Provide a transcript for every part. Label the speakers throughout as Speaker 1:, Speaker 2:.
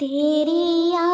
Speaker 1: तेरी आँखें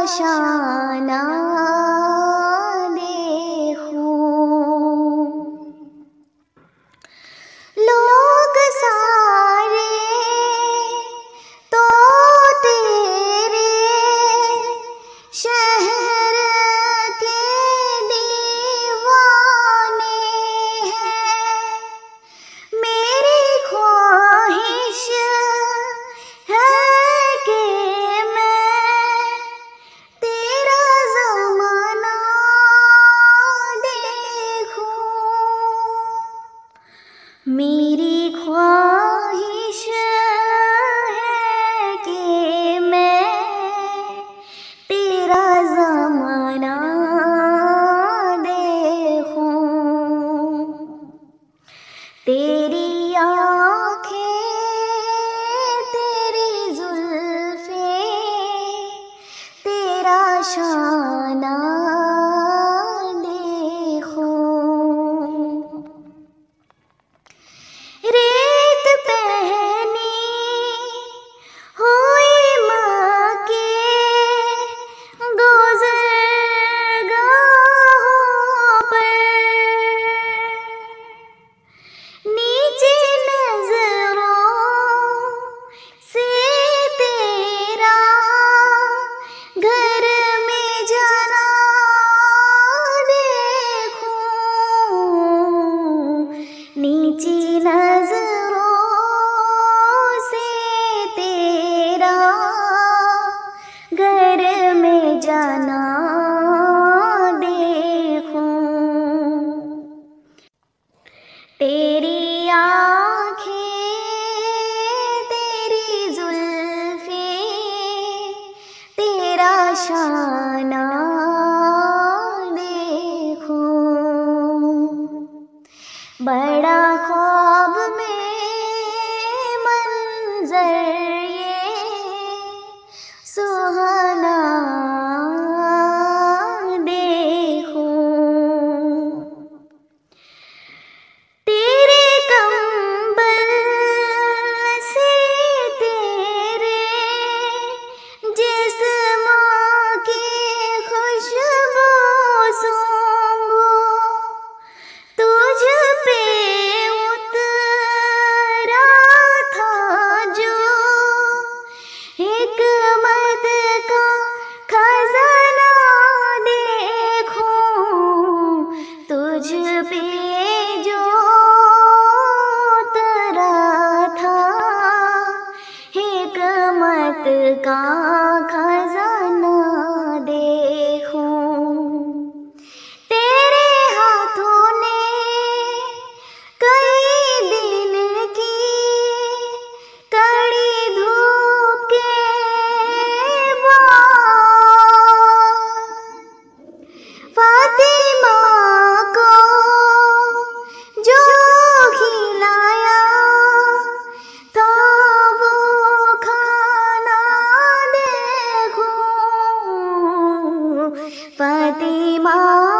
Speaker 1: तेरा शाना तेरी में का 我的梦。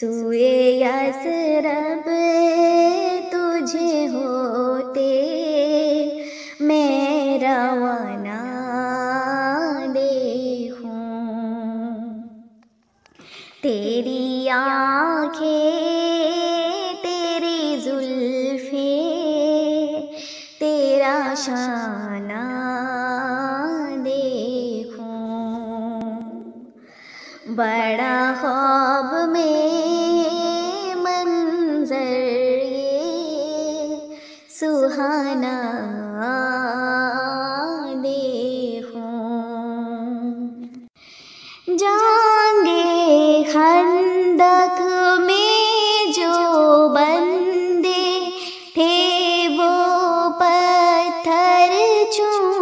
Speaker 1: सोए यसरब तुझे होते, मैं रवाना देखूँ तेरी आँखें, तेरी जुल्फे, तेरा शाना देखूँ। बड़ा ख्वाब सुहाना देखूँ। जागे खंदक में जो बंदे थे वो पत्थर चूमूं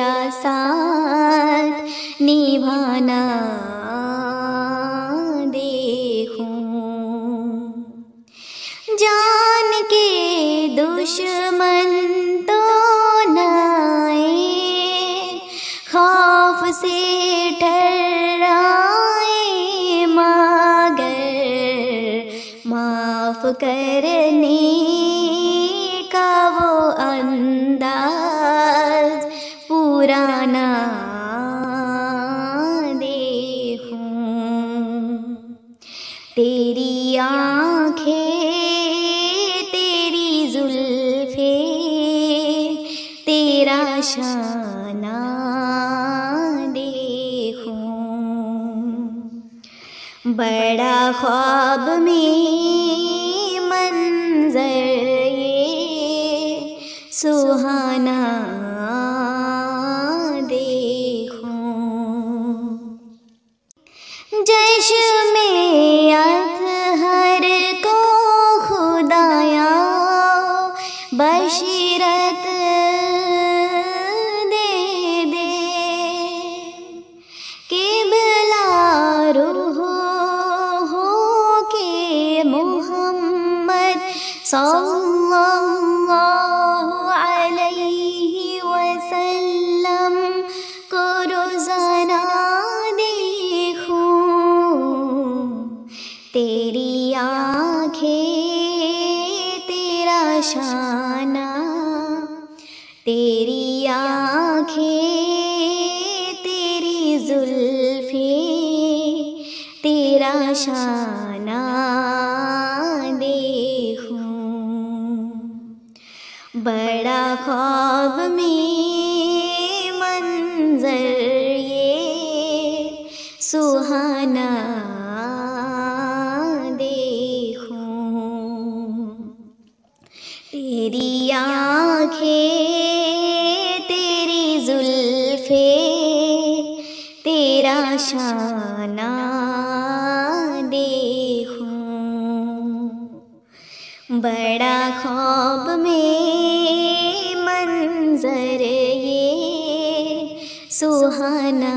Speaker 1: तेरा साथ निभाना देखूं जान के दुश्मन तो नाए खौफ से ठहराए मगर माफ करने पुराना देखूँ। तेरी आँखें, तेरी जुल्फे, तेरा शाना देखूँ। बड़ा ख्वाब में मंजर ये, सुहाना देखूँ आँखें तेरी जुल्फे तेरा शाना देखूँ। बड़ा ख्वाब में मंजर ये सुहाना बड़ा ख्वाब में मंजर ये सुहाना